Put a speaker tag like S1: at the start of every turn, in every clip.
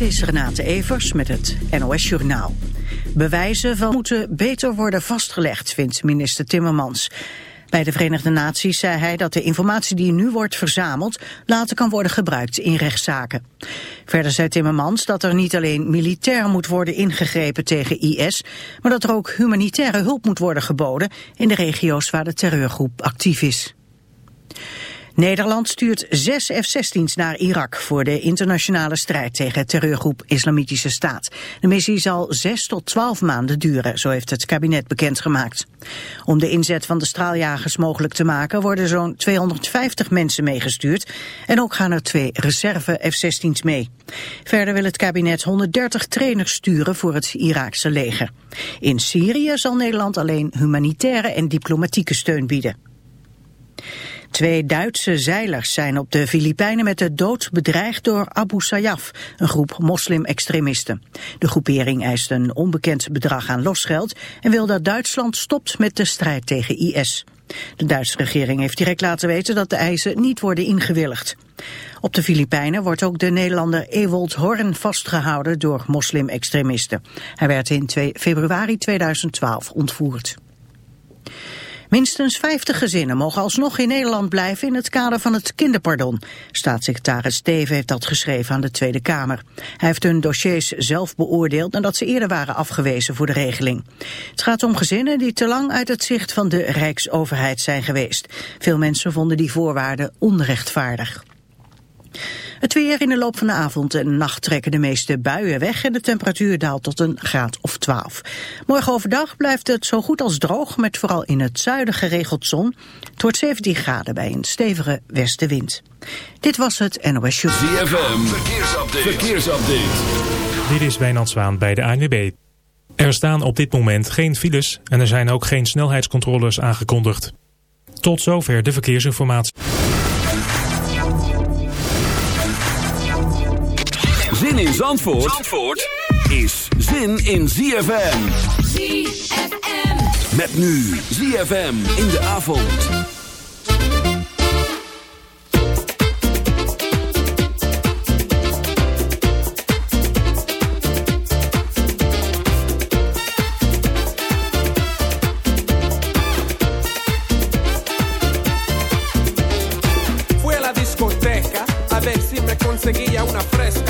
S1: Dit is Renate Evers met het NOS Journaal. Bewijzen van moeten beter worden vastgelegd, vindt minister Timmermans. Bij de Verenigde Naties zei hij dat de informatie die nu wordt verzameld later kan worden gebruikt in rechtszaken. Verder zei Timmermans dat er niet alleen militair moet worden ingegrepen tegen IS, maar dat er ook humanitaire hulp moet worden geboden in de regio's waar de terreurgroep actief is. Nederland stuurt zes F-16's naar Irak voor de internationale strijd tegen terreurgroep Islamitische Staat. De missie zal zes tot twaalf maanden duren, zo heeft het kabinet bekendgemaakt. Om de inzet van de straaljagers mogelijk te maken worden zo'n 250 mensen meegestuurd en ook gaan er twee reserve F-16's mee. Verder wil het kabinet 130 trainers sturen voor het Iraakse leger. In Syrië zal Nederland alleen humanitaire en diplomatieke steun bieden. Twee Duitse zeilers zijn op de Filipijnen met de dood bedreigd door Abu Sayyaf, een groep moslim-extremisten. De groepering eist een onbekend bedrag aan losgeld en wil dat Duitsland stopt met de strijd tegen IS. De Duitse regering heeft direct laten weten dat de eisen niet worden ingewilligd. Op de Filipijnen wordt ook de Nederlander Ewold Horn vastgehouden door moslim-extremisten. Hij werd in februari 2012 ontvoerd. Minstens 50 gezinnen mogen alsnog in Nederland blijven in het kader van het kinderpardon. Staatssecretaris Steven heeft dat geschreven aan de Tweede Kamer. Hij heeft hun dossiers zelf beoordeeld nadat ze eerder waren afgewezen voor de regeling. Het gaat om gezinnen die te lang uit het zicht van de Rijksoverheid zijn geweest. Veel mensen vonden die voorwaarden onrechtvaardig. Het weer in de loop van de avond en nacht trekken de meeste buien weg en de temperatuur daalt tot een graad of 12. Morgen overdag blijft het zo goed als droog met vooral in het zuiden geregeld zon. Het wordt 17 graden bij een stevige westenwind. Dit was het NOS Show.
S2: ZFM, verkeersupdate. verkeersupdate.
S3: Dit is Wijnand Zwaan bij de ANWB. Er staan op dit moment geen files en er zijn ook geen snelheidscontroles aangekondigd. Tot zover de verkeersinformatie.
S2: Zandvoort, is zin in ZFM.
S4: ZFM.
S2: Met nu ZFM in de avond.
S5: Fui a la discoteca a ver si me conseguía una fresca.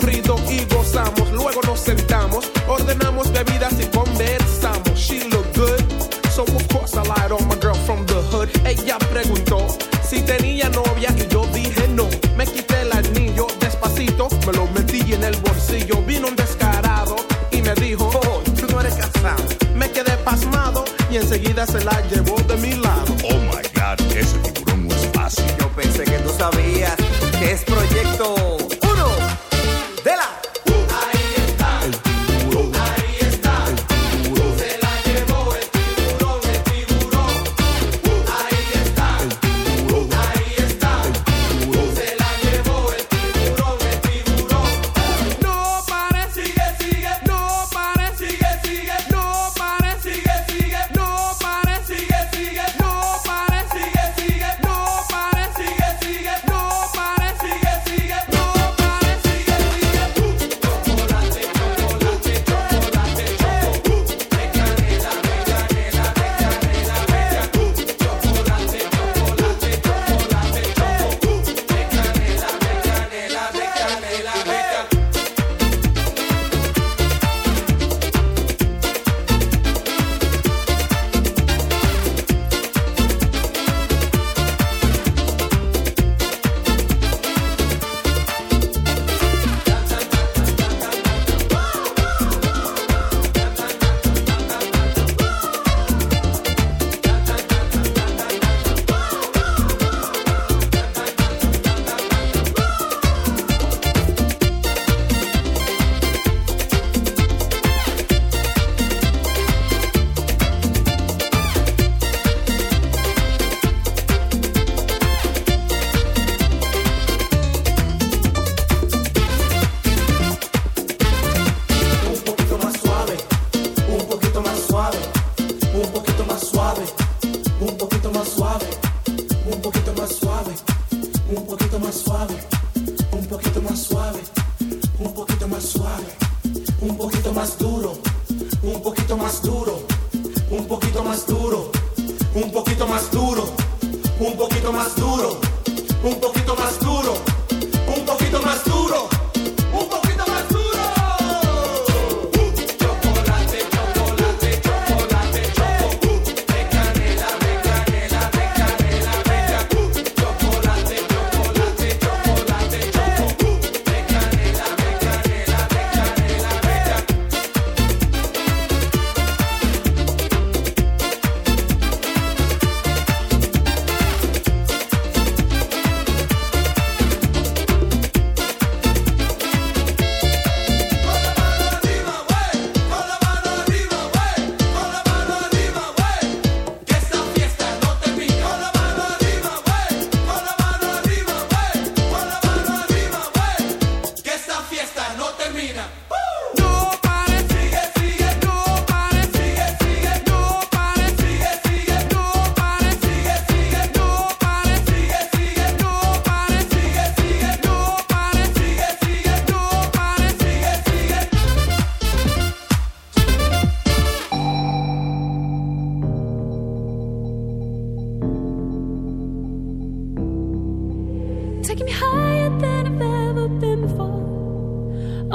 S5: corrido y gozamos. Luego nos sentamos, ordenamos bebidas y conversamos. She looked good. So of course I lied on my girl from the hood. Ella preguntó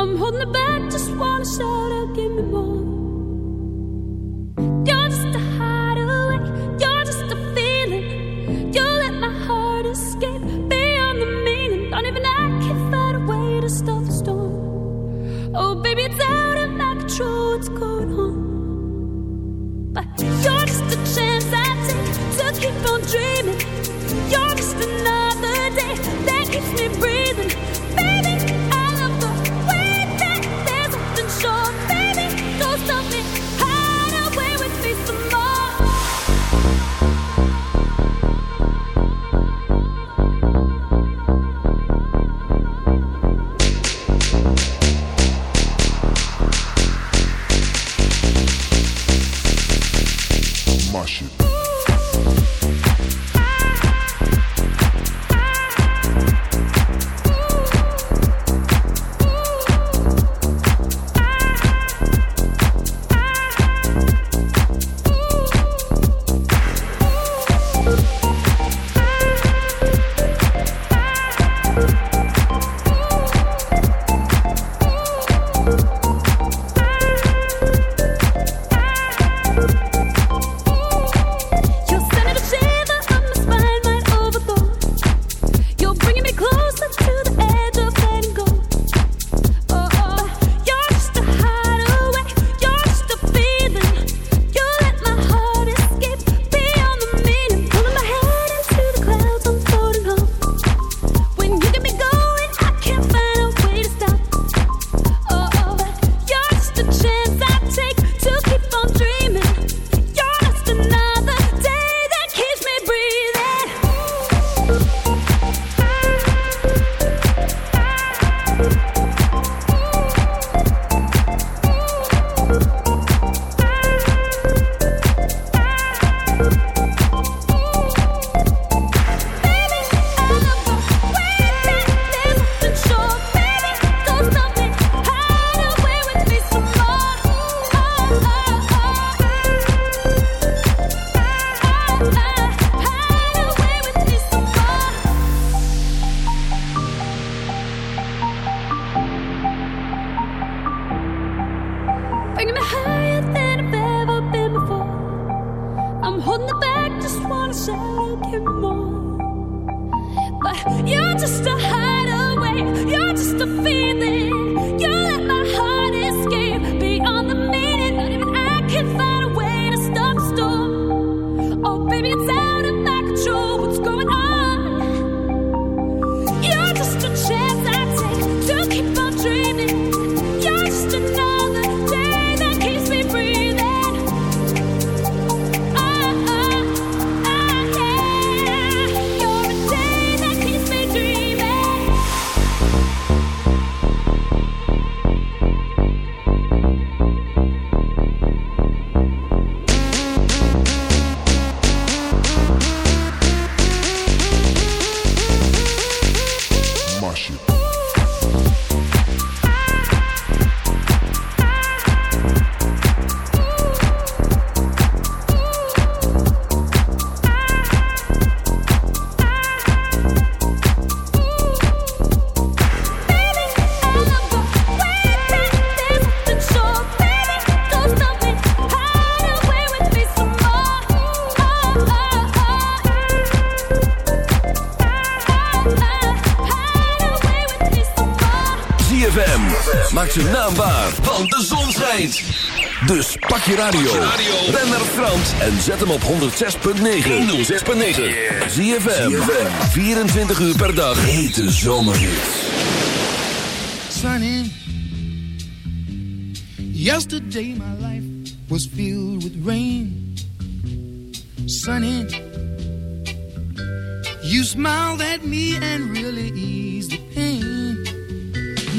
S6: I'm holding it back, just wanna shout out,
S2: zijn naam waar, want de zon schijnt. Dus pak je radio. Ben naar Frans en zet hem op 106.9. 106.9. ZFM. 24 uur per dag. Hete zomerhits.
S7: sunny. Yesterday my life was filled with rain. Sunny. You smiled at me and really eased the pain.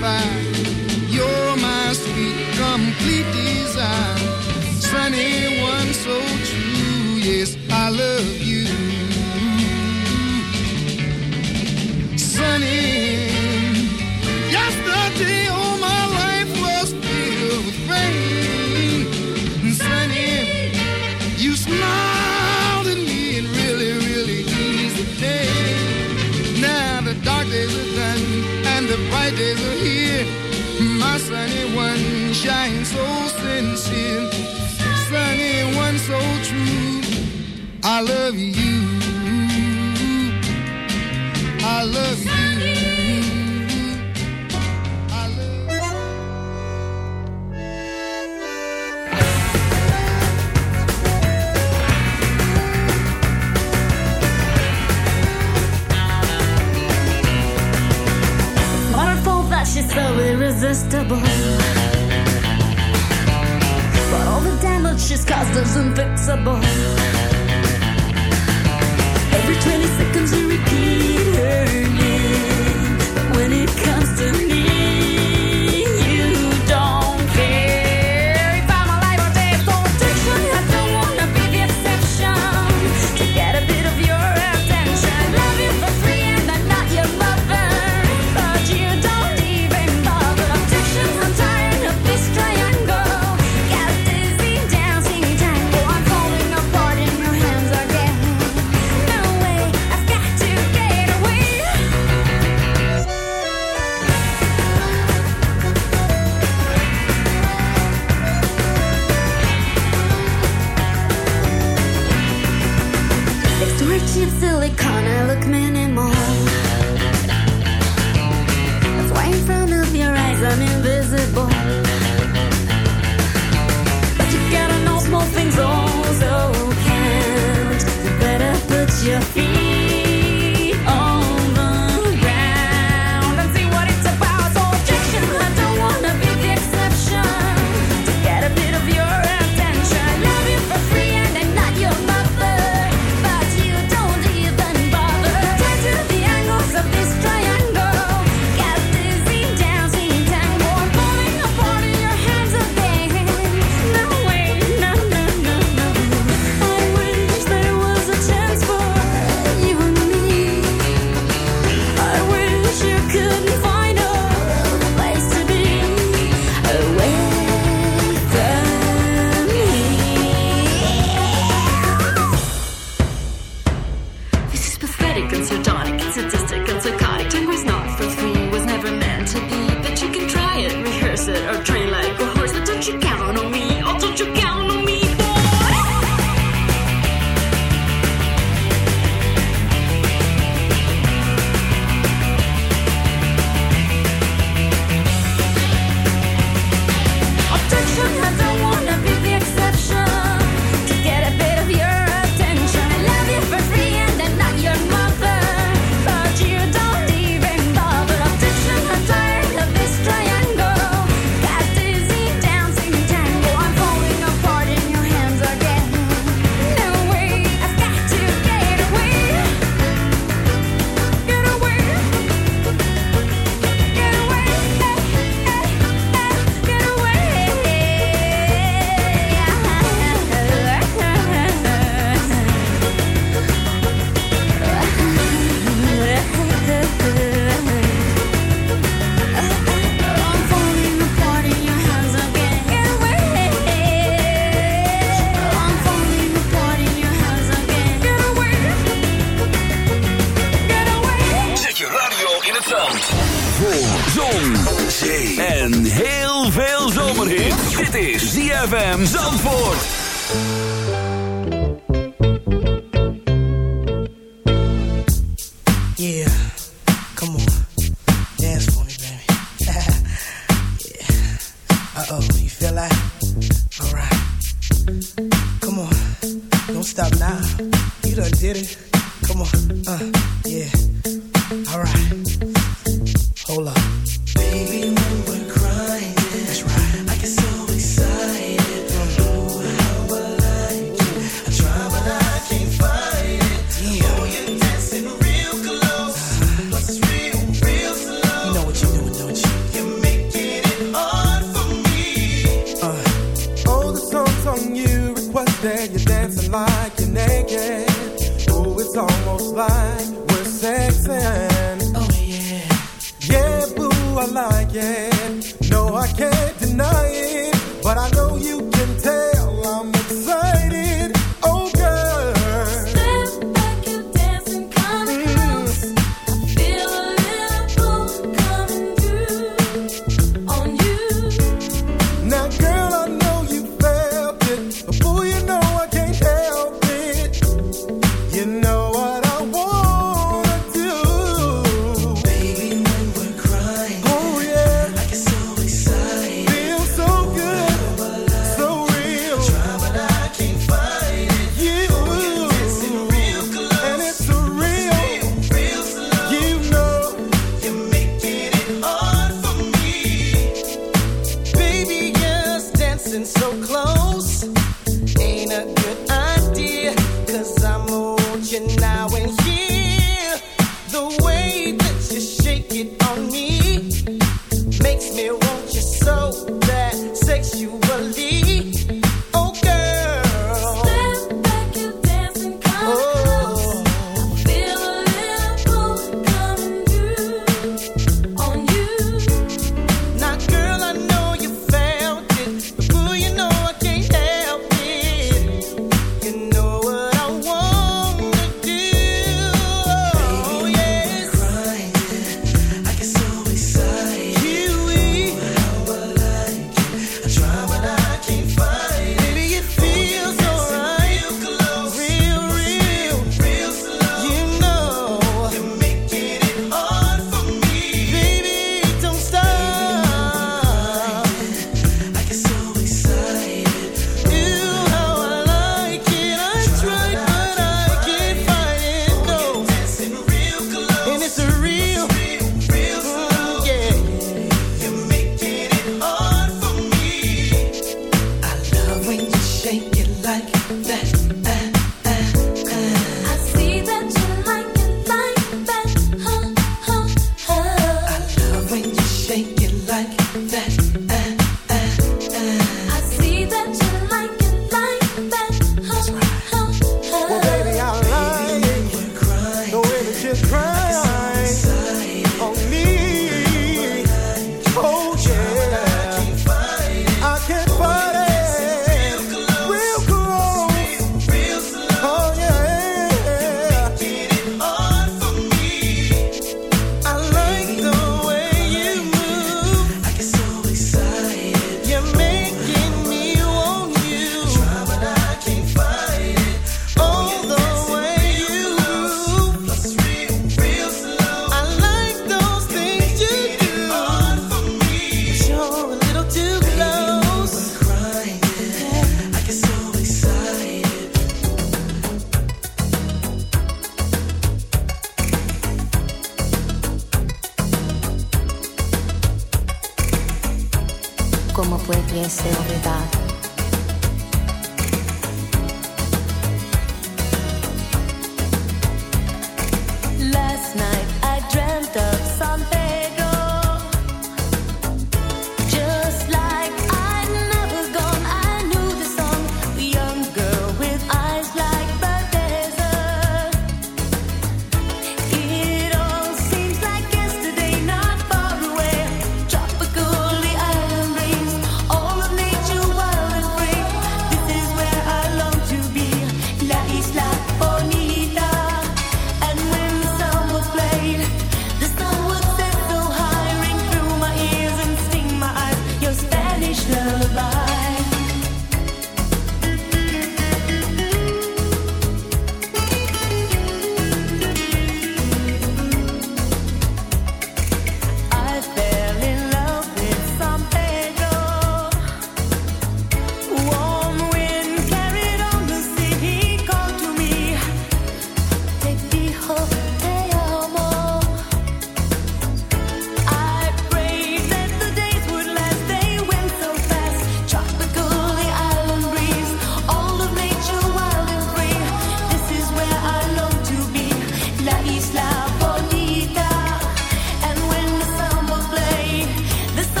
S7: nature's
S4: irresistible. But all the damage she's caused is unfixable.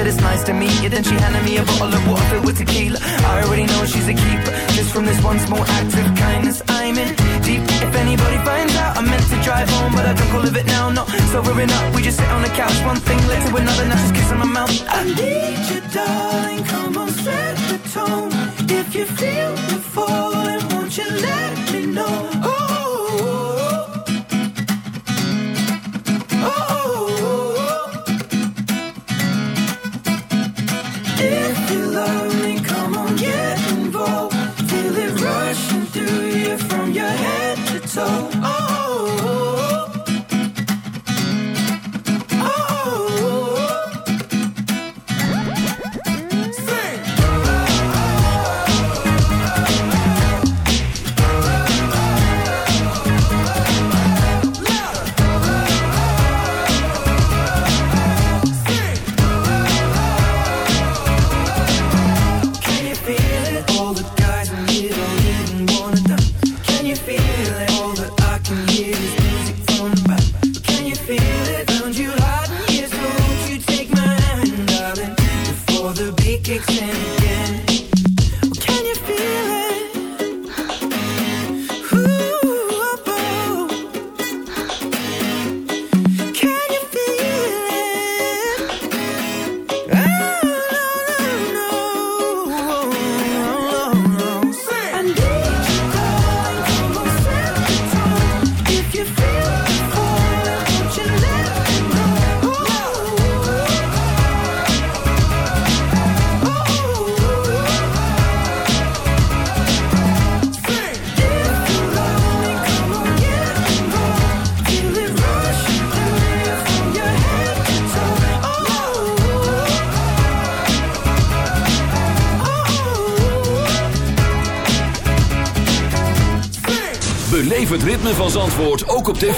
S8: said it's nice to meet you. Then she handed me a bottle of water filled with tequila. I already know she's a keeper. Just from this one small act of kindness, I'm in deep. If anybody finds out, I meant to drive home, but I don't call it now. No, sobering up, we just sit on the couch, one thing led to another. Now she's kissing my mouth. I need you, darling.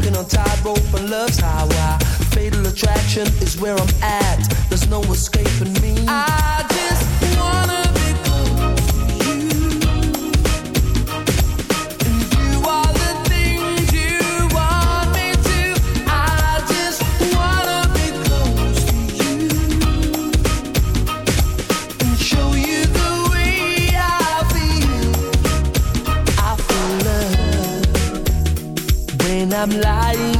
S9: walking on tightrope and love's highway. Fatal attraction is where I'm at. There's no escaping me. I just I'm lying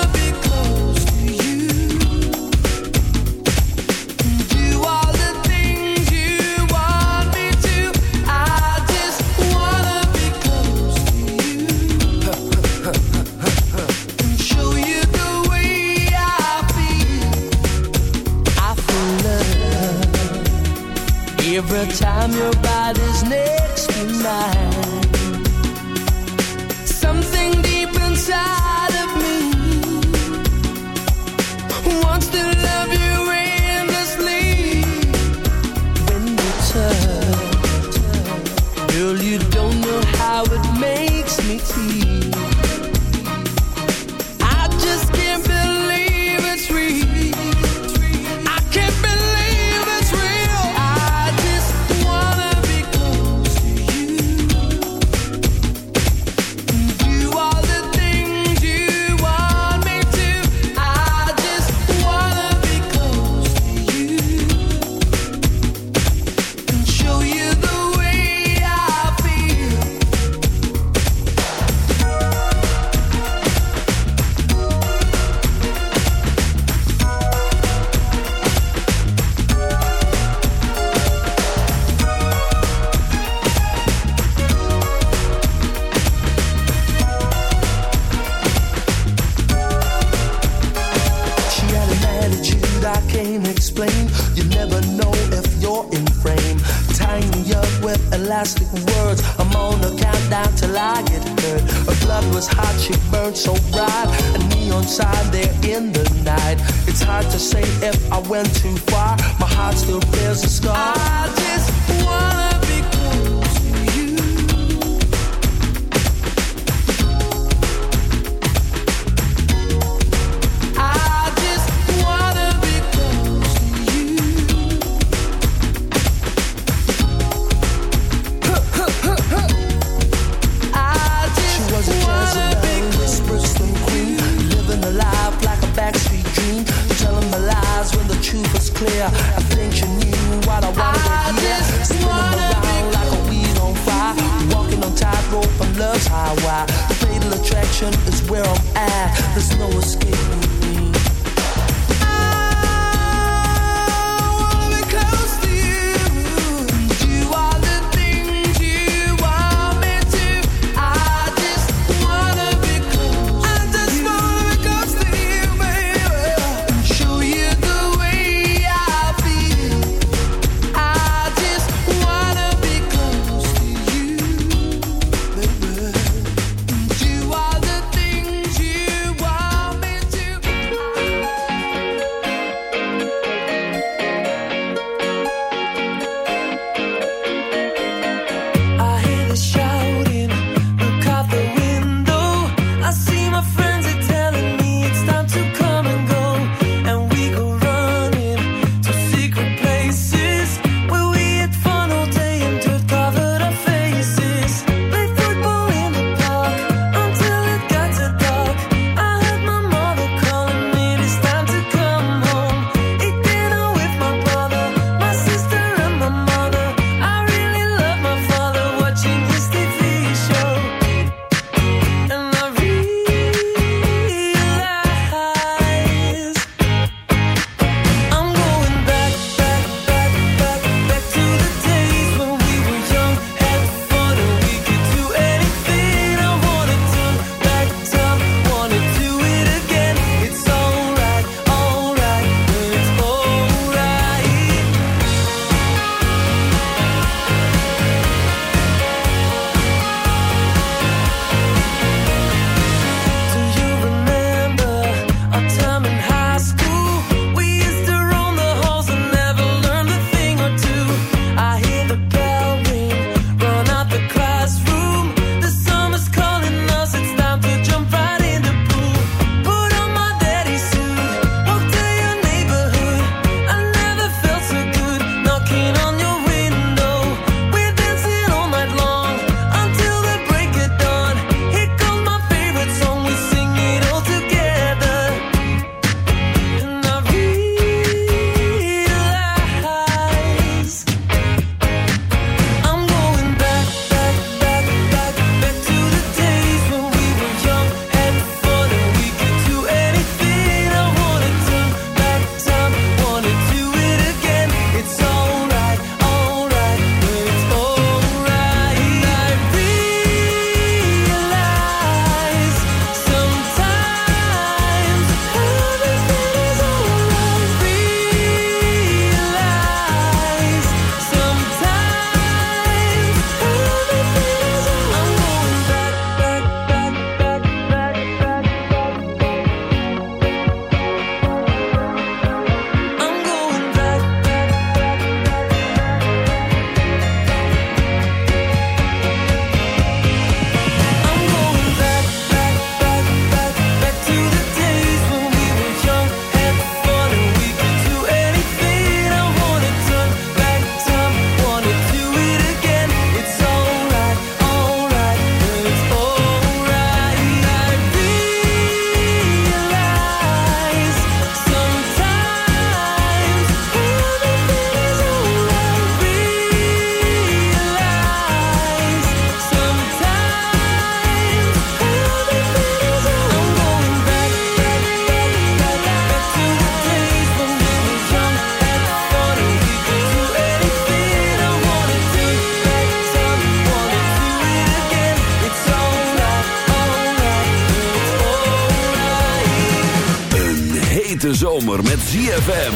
S9: time your body's next to mine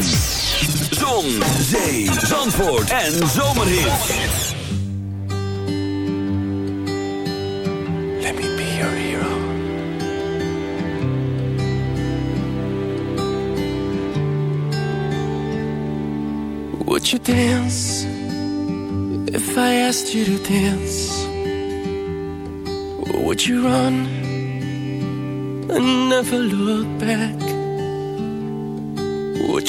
S2: ZFM. Zon, zee, zandvoort en zomerhit.
S8: Let me be your hero. Would you dance if I asked you to dance? Would you run and never look back?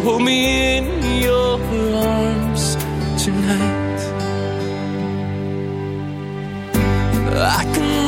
S8: Hold me in your arms tonight. I can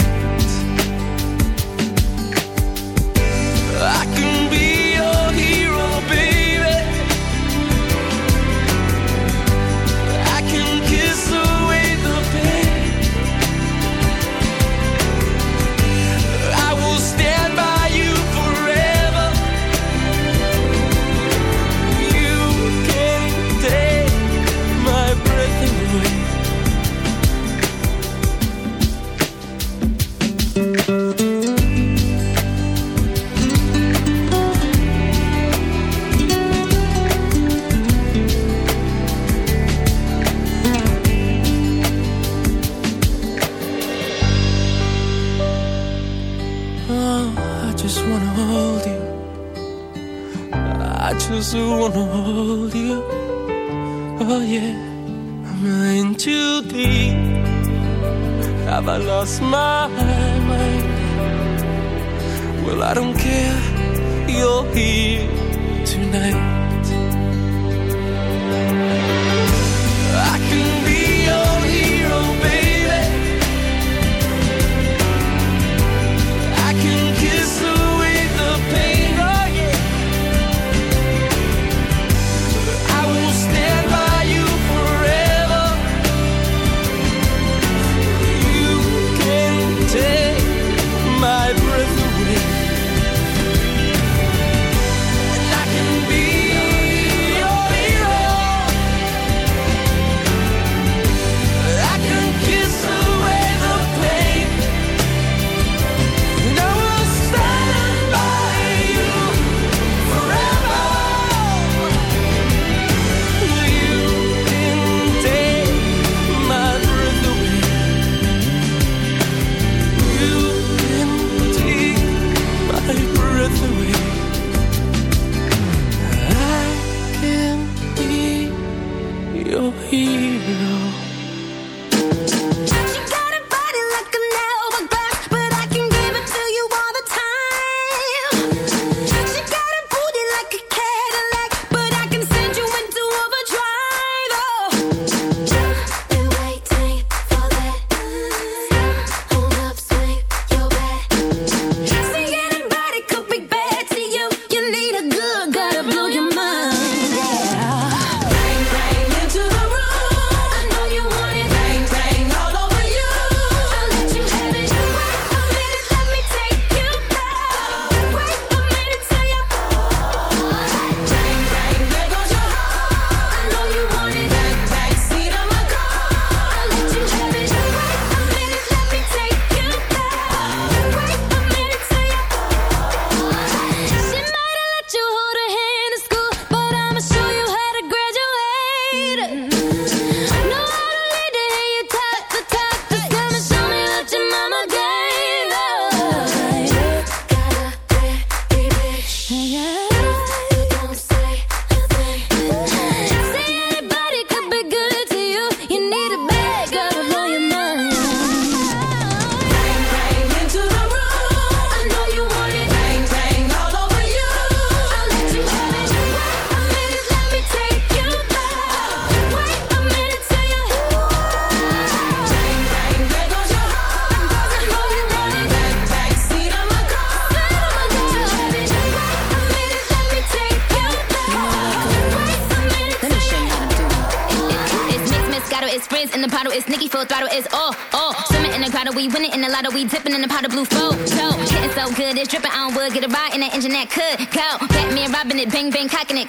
S8: My mind? Well, I don't care. You're here tonight. I can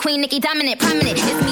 S10: Queen Nicki dominant, prominent. It's me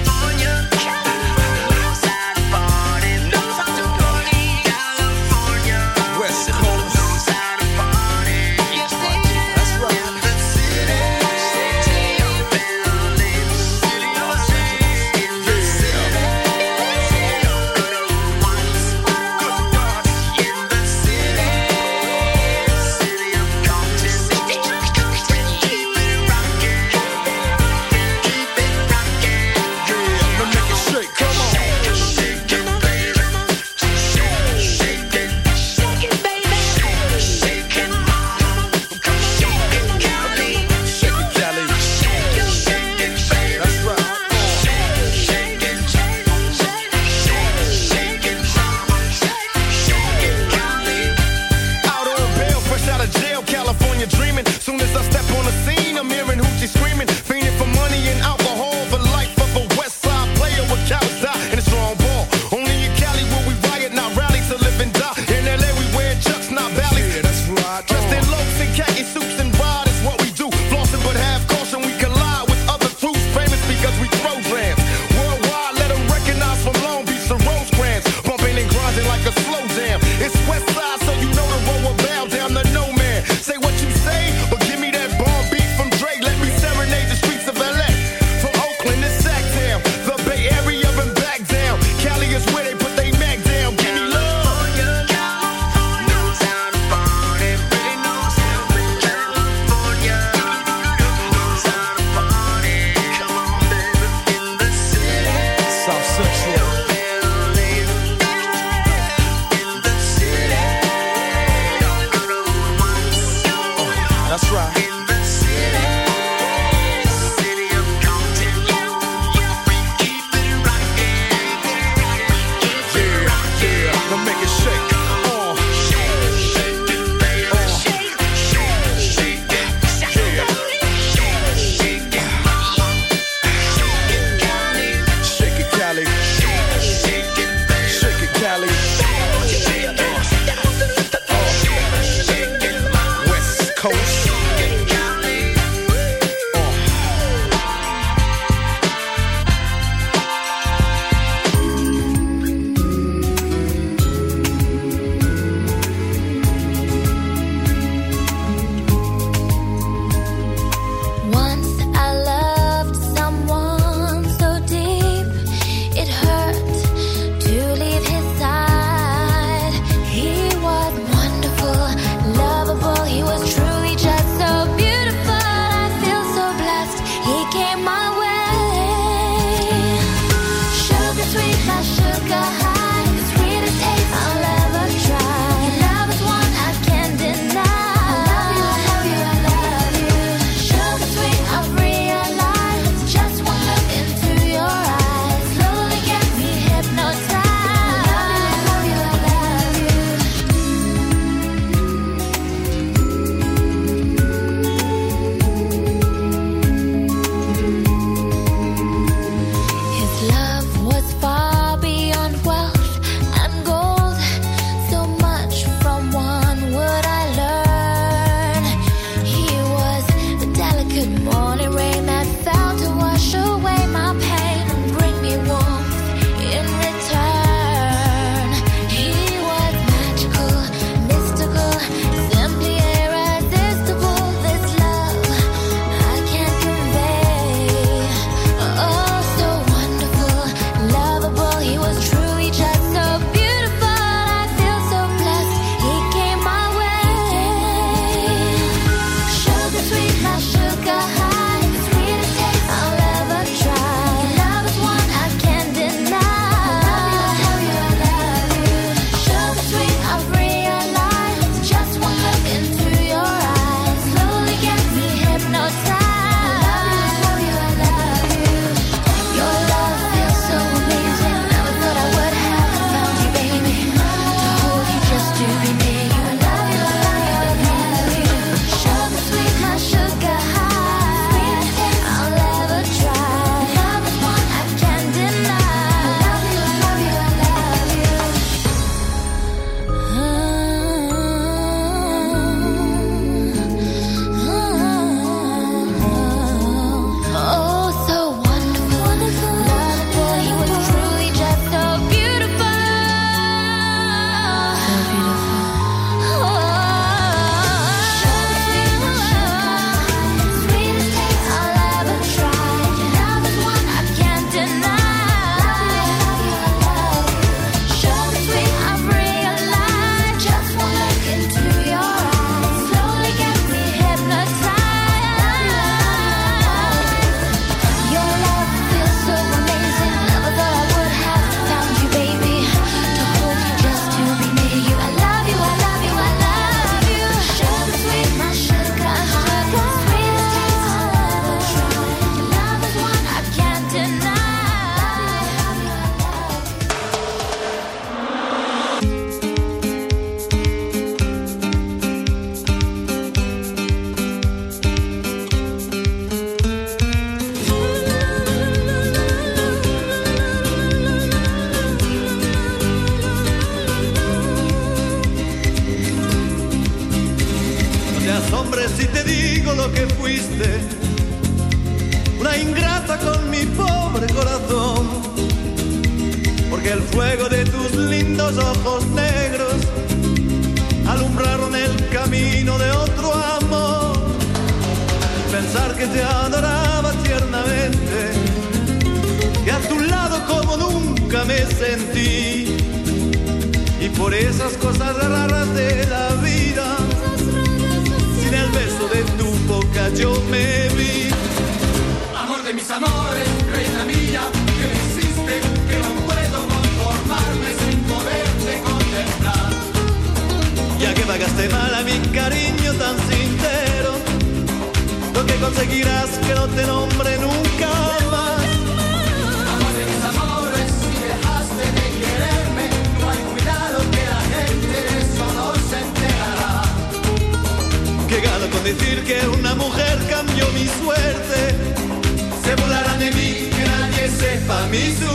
S11: compromisso.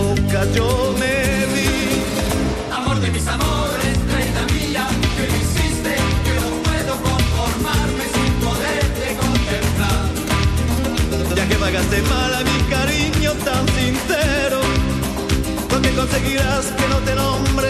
S11: boca yo me vi.
S5: Amor de mis amores, reina mía, que me hiciste, que no puedo conformarme sin poderte contemplar.
S11: Ya que pagaste mal a mi cariño tan sincero, porque conseguirás que no te nombre